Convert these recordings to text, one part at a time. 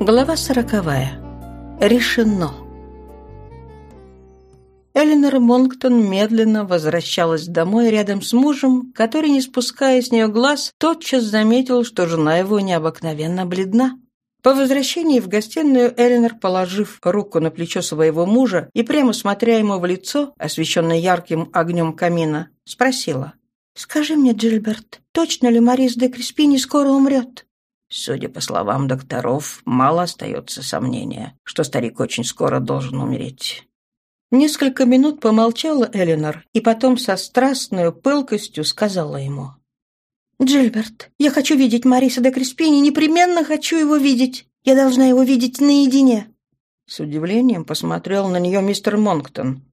Глава сороковая. Решено. Эленор Монктон медленно возвращалась домой рядом с мужем, который, не спуская с нее глаз, тотчас заметил, что жена его необыкновенно бледна. По возвращении в гостиную Эленор, положив руку на плечо своего мужа и прямо смотря ему в лицо, освещенное ярким огнем камина, спросила. «Скажи мне, Джильберт, точно ли Марис де Креспини скоро умрет?» Судя по словам докторов, мало остается сомнения, что старик очень скоро должен умереть. Несколько минут помолчала Эленор и потом со страстной пылкостью сказала ему. «Джильберт, я хочу видеть Мариса де Креспини, непременно хочу его видеть. Я должна его видеть наедине». С удивлением посмотрел на нее мистер Монктон.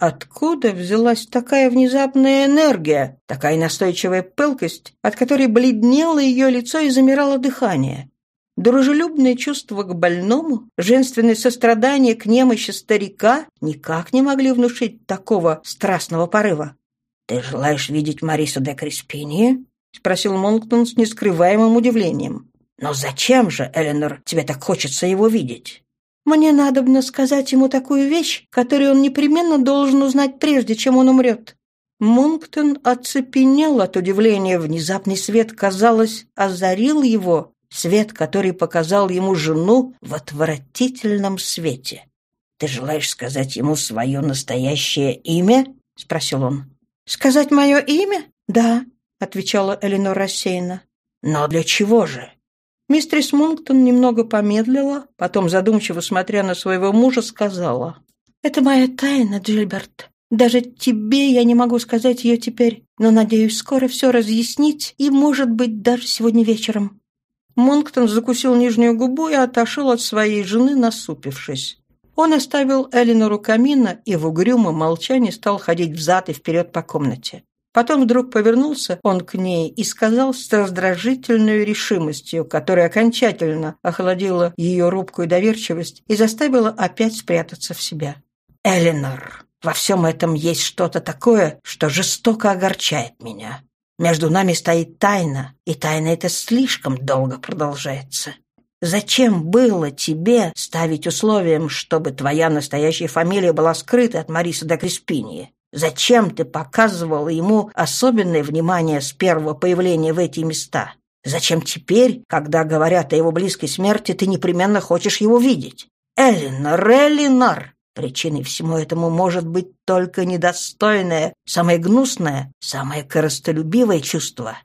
Откуда взялась такая внезапная энергия, такая настойчивая пылкость, от которой бледнело ее лицо и замирало дыхание? Дружелюбное чувство к больному, женственное сострадание к немощи старика никак не могли внушить такого страстного порыва. «Ты желаешь видеть Марису де Креспини?» — спросил Монктон с нескрываемым удивлением. «Но зачем же, Эленор, тебе так хочется его видеть?» Мне надобно сказать ему такую вещь, которую он непременно должен узнать прежде, чем он умрет». Монктон оцепенел от удивления. Внезапный свет, казалось, озарил его, свет, который показал ему жену в отвратительном свете. «Ты желаешь сказать ему свое настоящее имя?» — спросил он. «Сказать мое имя? Да», — отвечала Эленор рассеянно. «Но для чего же?» Мистерис Монктон немного помедлила, потом, задумчиво смотря на своего мужа, сказала. «Это моя тайна, Джильберт. Даже тебе я не могу сказать ее теперь, но, надеюсь, скоро все разъяснить и, может быть, даже сегодня вечером». Монктон закусил нижнюю губу и отошел от своей жены, насупившись. Он оставил Эллинору камина и в угрюмом молчании стал ходить взад и вперед по комнате. Потом вдруг повернулся он к ней и сказал с раздражительной решимостью, которая окончательно охладила ее робкую доверчивость и заставила опять спрятаться в себя. «Эленор, во всем этом есть что-то такое, что жестоко огорчает меня. Между нами стоит тайна, и тайна эта слишком долго продолжается. Зачем было тебе ставить условием, чтобы твоя настоящая фамилия была скрыта от Мариса до Креспини? Зачем ты показывала ему особенное внимание с первого появления в эти места? Зачем теперь, когда говорят о его близкой смерти, ты непременно хочешь его видеть? Эллинор, Эллинор! Причиной всему этому может быть только недостойное, самое гнусное, самое коростолюбивое чувство.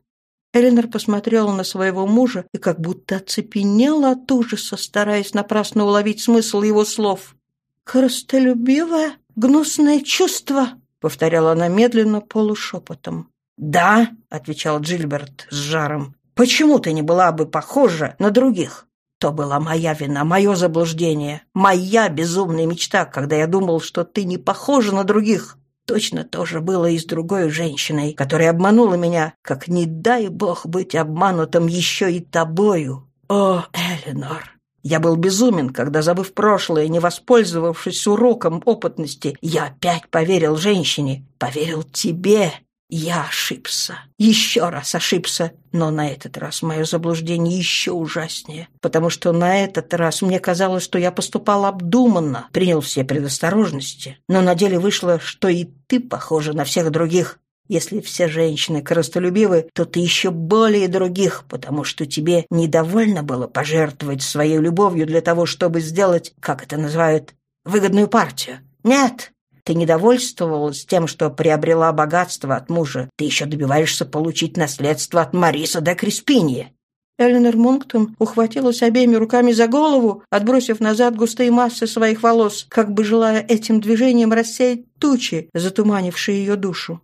Эленор посмотрела на своего мужа и как будто оцепенела от ужаса, стараясь напрасно уловить смысл его слов. «Коростолюбивое? Гнусное чувство?» Повторяла она медленно, полушепотом. «Да», — отвечал Джильберт с жаром, — «почему ты не была бы похожа на других? То была моя вина, мое заблуждение, моя безумная мечта, когда я думал, что ты не похожа на других. Точно то же было и с другой женщиной, которая обманула меня, как не дай бог быть обманутым еще и тобою. О, Эленор, я был безумен, когда, забыв прошлое, не воспользовавшись уроком опытности, я опять поверил женщине, поверил тебе. Я ошибся, еще раз ошибся, но на этот раз мое заблуждение еще ужаснее, потому что на этот раз мне казалось, что я поступал обдуманно, принял все предосторожности, но на деле вышло, что и ты похожа на всех других, если все женщины коростолюбивы, то ты еще более других, потому что тебе недовольно было пожертвовать своей любовью для того, чтобы сделать, как это называют, выгодную партию. Нет, ты недовольствовалась тем, что приобрела богатство от мужа. Ты еще добиваешься получить наследство от Мариса де Криспини. Эленор Монктон ухватилась обеими руками за голову, отбросив назад густые массы своих волос, как бы желая этим движением рассеять тучи, затуманившие ее душу.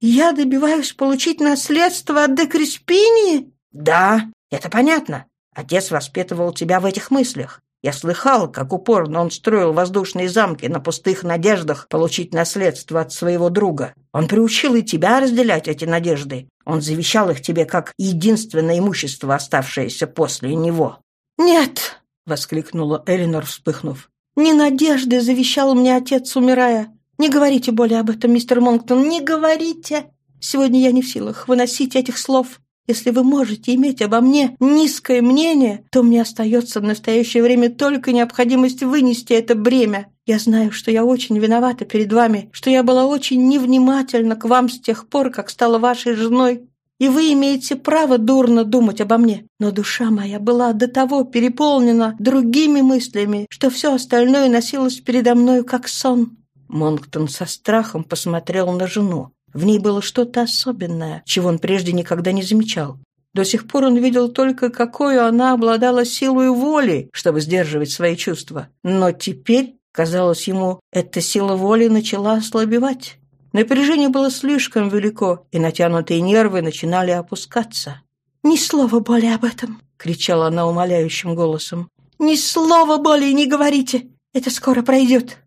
«Я добиваюсь получить наследство от Декреспини?» «Да, это понятно. Отец воспитывал тебя в этих мыслях. Я слыхал, как упорно он строил воздушные замки на пустых надеждах получить наследство от своего друга. Он приучил и тебя разделять эти надежды. Он завещал их тебе как единственное имущество, оставшееся после него». «Нет!» — воскликнула Элинор, вспыхнув. «Не надежды завещал мне отец, умирая. Не говорите более об этом, мистер Монктон, не говорите. Сегодня я не в силах выносить этих слов. Если вы можете иметь обо мне низкое мнение, то мне остается в настоящее время только необходимость вынести это бремя. Я знаю, что я очень виновата перед вами, что я была очень невнимательна к вам с тех пор, как стала вашей женой. И вы имеете право дурно думать обо мне. Но душа моя была до того переполнена другими мыслями, что все остальное носилось передо мною как сон». Монктон со страхом посмотрел на жену. В ней было что-то особенное, чего он прежде никогда не замечал. До сих пор он видел только, какую она обладала силой воли, чтобы сдерживать свои чувства. Но теперь, казалось ему, эта сила воли начала ослабевать. Напряжение было слишком велико, и натянутые нервы начинали опускаться. «Ни слова более об этом!» — кричала она умоляющим голосом. «Ни слова более не говорите! Это скоро пройдет!»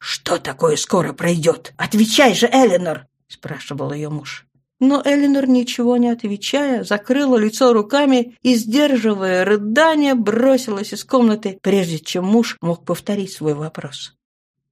«Что такое скоро пройдет? Отвечай же, Эленор!» — спрашивал ее муж. Но Элинор, ничего не отвечая, закрыла лицо руками и, сдерживая рыдание, бросилась из комнаты, прежде чем муж мог повторить свой вопрос.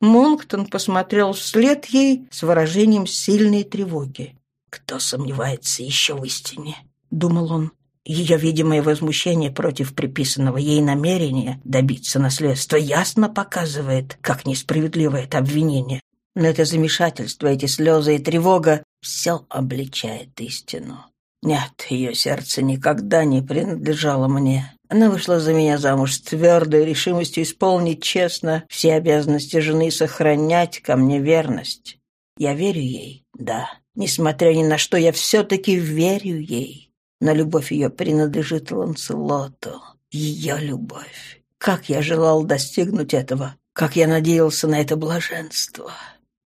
Монктон посмотрел вслед ей с выражением сильной тревоги. «Кто сомневается еще в истине?» — думал он. Ее видимое возмущение против приписанного ей намерения добиться наследства ясно показывает, как несправедливо это обвинение. Но это замешательство, эти слезы и тревога все обличает истину. Нет, ее сердце никогда не принадлежало мне. Она вышла за меня замуж с твердой решимостью исполнить честно все обязанности жены сохранять ко мне верность. Я верю ей, да. Несмотря ни на что, я все-таки верю ей. Но любовь ее принадлежит Ланселоту. Ее любовь. Как я желал достигнуть этого. Как я надеялся на это блаженство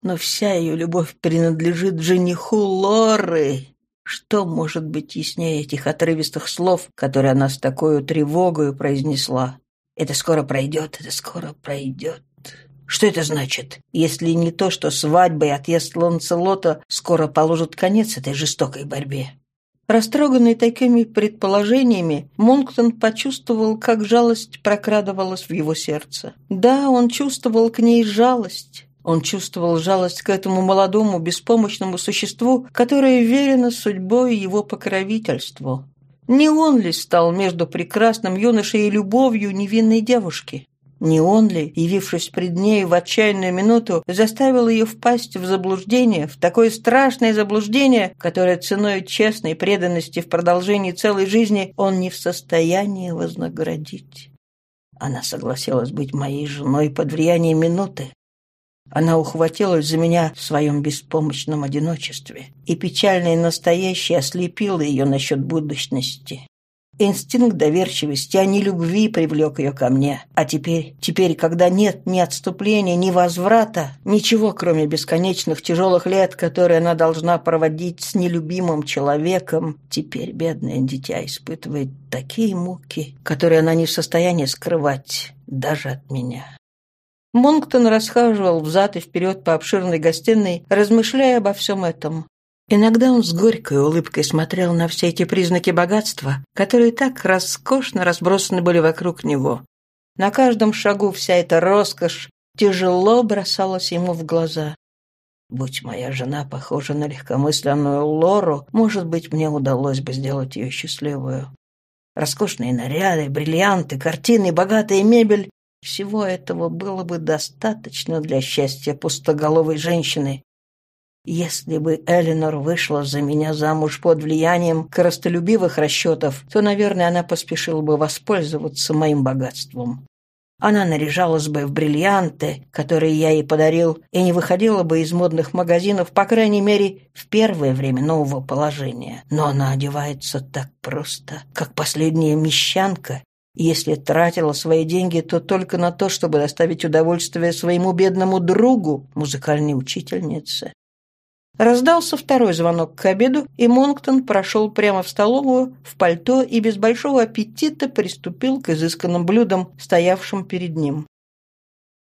но вся ее любовь принадлежит жениху Лоры. Что может быть яснее этих отрывистых слов, которые она с такой тревогой произнесла? Это скоро пройдет, это скоро пройдет. Что это значит, если не то, что свадьба и отъезд Ланцелота скоро положат конец этой жестокой борьбе? Растроганный такими предположениями, Монктон почувствовал, как жалость прокрадывалась в его сердце. Да, он чувствовал к ней жалость, он чувствовал жалость к этому молодому, беспомощному существу, которое верено судьбой его покровительству. Не он ли стал между прекрасным юношей и любовью невинной девушки? Не он ли, явившись пред ней в отчаянную минуту, заставил ее впасть в заблуждение, в такое страшное заблуждение, которое ценой честной преданности в продолжении целой жизни он не в состоянии вознаградить? Она согласилась быть моей женой под влиянием минуты, она ухватилась за меня в своем беспомощном одиночестве, и печальное настоящее ослепило ее насчет будущности. Инстинкт доверчивости, а не любви привлек ее ко мне. А теперь, теперь, когда нет ни отступления, ни возврата, ничего, кроме бесконечных тяжелых лет, которые она должна проводить с нелюбимым человеком, теперь бедное дитя испытывает такие муки, которые она не в состоянии скрывать даже от меня. Монктон расхаживал взад и вперед по обширной гостиной, размышляя обо всем этом. Иногда он с горькой улыбкой смотрел на все эти признаки богатства, которые так роскошно разбросаны были вокруг него. На каждом шагу вся эта роскошь тяжело бросалась ему в глаза. Будь моя жена похожа на легкомысленную Лору, может быть, мне удалось бы сделать ее счастливую. Роскошные наряды, бриллианты, картины, богатая мебель всего этого было бы достаточно для счастья пустоголовой женщины. Если бы Эленор вышла за меня замуж под влиянием коростолюбивых расчетов, то, наверное, она поспешила бы воспользоваться моим богатством. Она наряжалась бы в бриллианты, которые я ей подарил, и не выходила бы из модных магазинов, по крайней мере, в первое время нового положения. Но она одевается так просто, как последняя мещанка, если тратила свои деньги, то только на то, чтобы доставить удовольствие своему бедному другу, музыкальной учительнице. Раздался второй звонок к обеду, и Монктон прошел прямо в столовую, в пальто и без большого аппетита приступил к изысканным блюдам, стоявшим перед ним.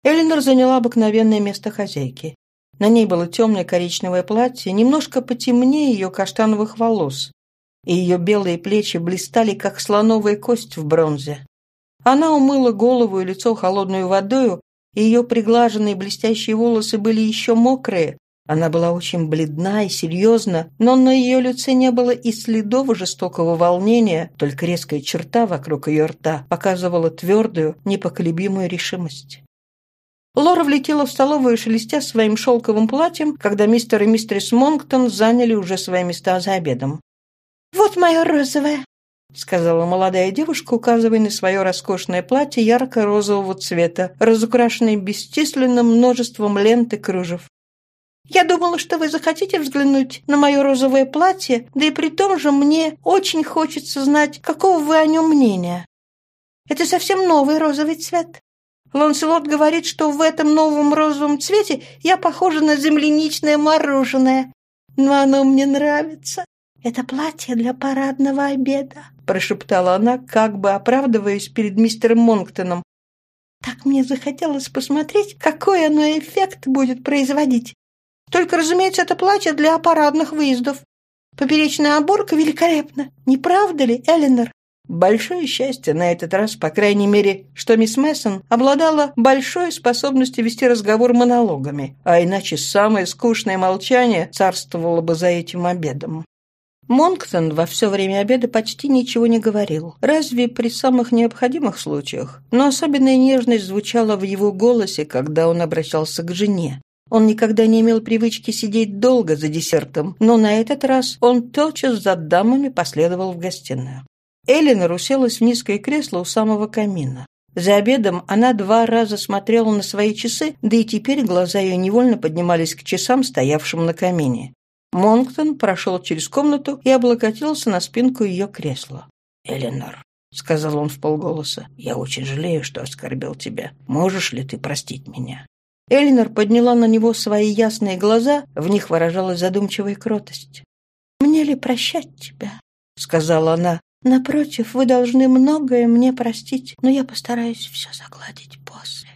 Элинор заняла обыкновенное место хозяйки. На ней было темное коричневое платье, немножко потемнее ее каштановых волос и ее белые плечи блистали, как слоновая кость в бронзе. Она умыла голову и лицо холодной водою, и ее приглаженные блестящие волосы были еще мокрые, Она была очень бледна и серьезна, но на ее лице не было и следов жестокого волнения, только резкая черта вокруг ее рта показывала твердую, непоколебимую решимость. Лора влетела в столовую, шелестя своим шелковым платьем, когда мистер и мистерис Монктон заняли уже свои места за обедом. «Вот мое розовое», — сказала молодая девушка, указывая на свое роскошное платье ярко-розового цвета, разукрашенное бесчисленным множеством лент и кружев. Я думала, что вы захотите взглянуть на мое розовое платье, да и при том же мне очень хочется знать, какого вы о нем мнения. Это совсем новый розовый цвет. Ланселот говорит, что в этом новом розовом цвете я похожа на земляничное мороженое. Но оно мне нравится. Это платье для парадного обеда, прошептала она, как бы оправдываясь перед мистером Монктоном. Так мне захотелось посмотреть, какой оно эффект будет производить. Только, разумеется, это платье для парадных выездов. Поперечная оборка великолепна. Не правда ли, Эленор? Большое счастье на этот раз, по крайней мере, что мисс Мессон обладала большой способностью вести разговор монологами, а иначе самое скучное молчание царствовало бы за этим обедом. Монктон во все время обеда почти ничего не говорил, разве при самых необходимых случаях, но особенная нежность звучала в его голосе, когда он обращался к жене. Он никогда не имел привычки сидеть долго за десертом, но на этот раз он тотчас за дамами последовал в гостиную. Эллинор уселась в низкое кресло у самого камина. За обедом она два раза смотрела на свои часы, да и теперь глаза ее невольно поднимались к часам, стоявшим на камине. Монктон прошел через комнату и облокотился на спинку ее кресла. «Эленор», — сказал он в полголоса, — «я очень жалею, что оскорбил тебя. Можешь ли ты простить меня?» Эльнер подняла на него свои ясные глаза, в них выражалась задумчивая кротость. «Мне ли прощать тебя?» — сказала она. «Напротив, вы должны многое мне простить, но я постараюсь все загладить после».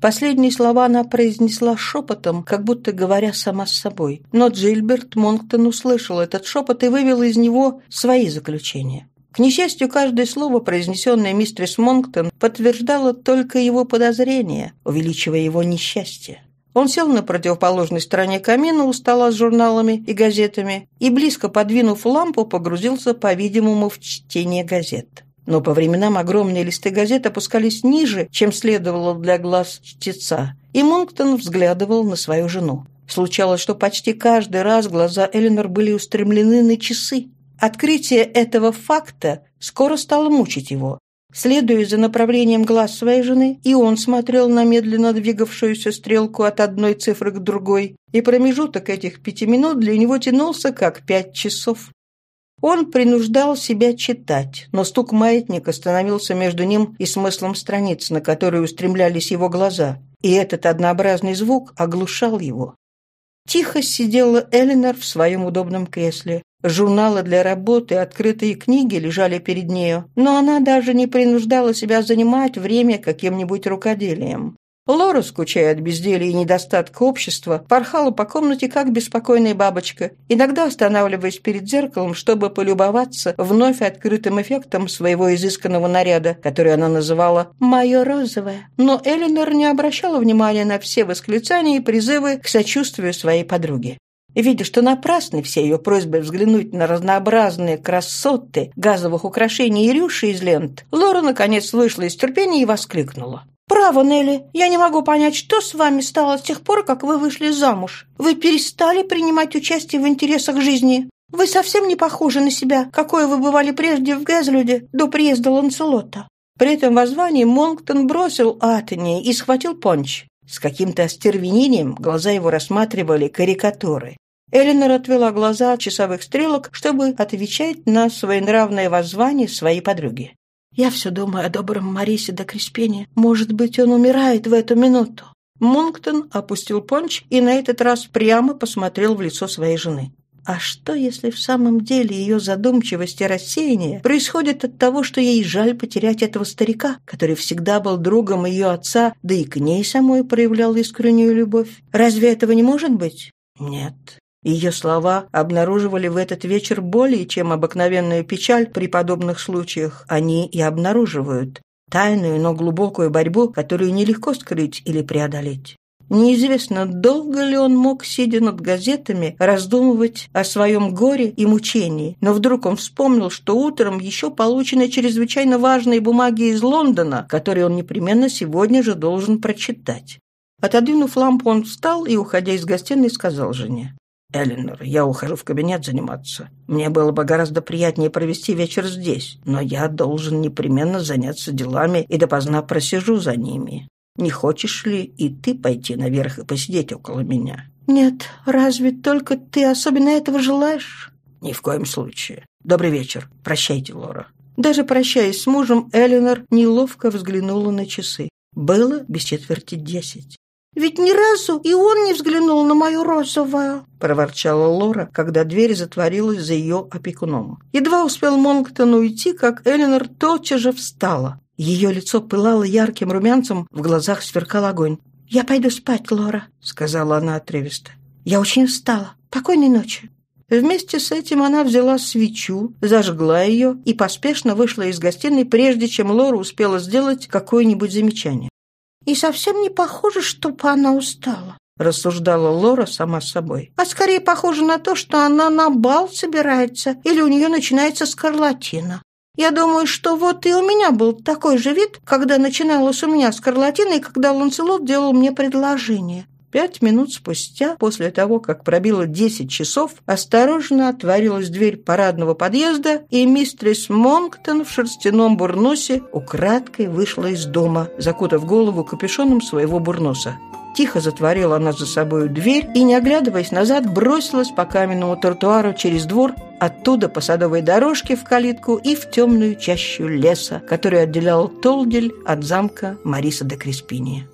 Последние слова она произнесла шепотом, как будто говоря сама с собой. Но Джильберт Монктон услышал этот шепот и вывел из него свои заключения. К несчастью, каждое слово, произнесенное мистерис Монктон, подтверждало только его подозрения, увеличивая его несчастье. Он сел на противоположной стороне камина у стола с журналами и газетами и, близко подвинув лампу, погрузился, по-видимому, в чтение газет. Но по временам огромные листы газет опускались ниже, чем следовало для глаз чтеца, и Монктон взглядывал на свою жену. Случалось, что почти каждый раз глаза Эленор были устремлены на часы, Открытие этого факта скоро стало мучить его. Следуя за направлением глаз своей жены, и он смотрел на медленно двигавшуюся стрелку от одной цифры к другой, и промежуток этих пяти минут для него тянулся как пять часов. Он принуждал себя читать, но стук маятника становился между ним и смыслом страниц, на которые устремлялись его глаза, и этот однообразный звук оглушал его. Тихо сидела Эленор в своем удобном кресле. Журналы для работы, открытые книги лежали перед нею, но она даже не принуждала себя занимать время каким-нибудь рукоделием. Лора, скучая от безделия и недостатка общества, порхала по комнате, как беспокойная бабочка, иногда останавливаясь перед зеркалом, чтобы полюбоваться вновь открытым эффектом своего изысканного наряда, который она называла «моё розовое». Но Эленор не обращала внимания на все восклицания и призывы к сочувствию своей подруги. Видя, что напрасны все ее просьбы взглянуть на разнообразные красоты газовых украшений и рюши из лент, Лора, наконец, вышла из терпения и воскликнула. «Право, Нелли, я не могу понять, что с вами стало с тех пор, как вы вышли замуж. Вы перестали принимать участие в интересах жизни. Вы совсем не похожи на себя, какое вы бывали прежде в Гэзлюде до приезда Ланселота». При этом воззвании Монктон бросил Атони и схватил понч. С каким-то остервенением глаза его рассматривали карикатуры. Эленор отвела глаза от часовых стрелок, чтобы отвечать на своенравное воззвание своей подруги. «Я все думаю о добром Марисе до Креспене. Может быть, он умирает в эту минуту». Монктон опустил понч и на этот раз прямо посмотрел в лицо своей жены. А что, если в самом деле ее задумчивость и рассеяние происходит от того, что ей жаль потерять этого старика, который всегда был другом ее отца, да и к ней самой проявлял искреннюю любовь? Разве этого не может быть? Нет. Ее слова обнаруживали в этот вечер более чем обыкновенную печаль при подобных случаях. Они и обнаруживают тайную, но глубокую борьбу, которую нелегко скрыть или преодолеть. Неизвестно, долго ли он мог, сидя над газетами, раздумывать о своем горе и мучении, но вдруг он вспомнил, что утром еще получены чрезвычайно важные бумаги из Лондона, которые он непременно сегодня же должен прочитать. Отодвинув лампу, он встал и, уходя из гостиной, сказал жене. «Эленор, я ухожу в кабинет заниматься. Мне было бы гораздо приятнее провести вечер здесь, но я должен непременно заняться делами и допоздна просижу за ними. Не хочешь ли и ты пойти наверх и посидеть около меня?» «Нет, разве только ты особенно этого желаешь?» «Ни в коем случае. Добрый вечер. Прощайте, Лора». Даже прощаясь с мужем, Эленор неловко взглянула на часы. Было без четверти десять. «Ведь ни разу и он не взглянул на мою розовую», — проворчала Лора, когда дверь затворилась за ее опекуном. Едва успел Монктон уйти, как Эленор тотчас же встала. Ее лицо пылало ярким румянцем, в глазах сверкал огонь. «Я пойду спать, Лора», — сказала она отрывисто. «Я очень устала. Покойной ночи». Вместе с этим она взяла свечу, зажгла ее и поспешно вышла из гостиной, прежде чем Лора успела сделать какое-нибудь замечание. И совсем не похоже, чтобы она устала. — рассуждала Лора сама с собой. «А скорее похоже на то, что она на бал собирается или у нее начинается скарлатина. Я думаю, что вот и у меня был такой же вид, когда начиналась у меня скарлатина и когда Ланселот делал мне предложение. Пять минут спустя, после того, как пробило десять часов, осторожно отворилась дверь парадного подъезда, и мистерис Монктон в шерстяном бурносе украдкой вышла из дома, закутав голову капюшоном своего бурноса. Тихо затворила она за собой дверь и, не оглядываясь назад, бросилась по каменному тротуару через двор, оттуда по садовой дорожке в калитку и в темную чащу леса, который отделял Толдель от замка Мариса де Креспини.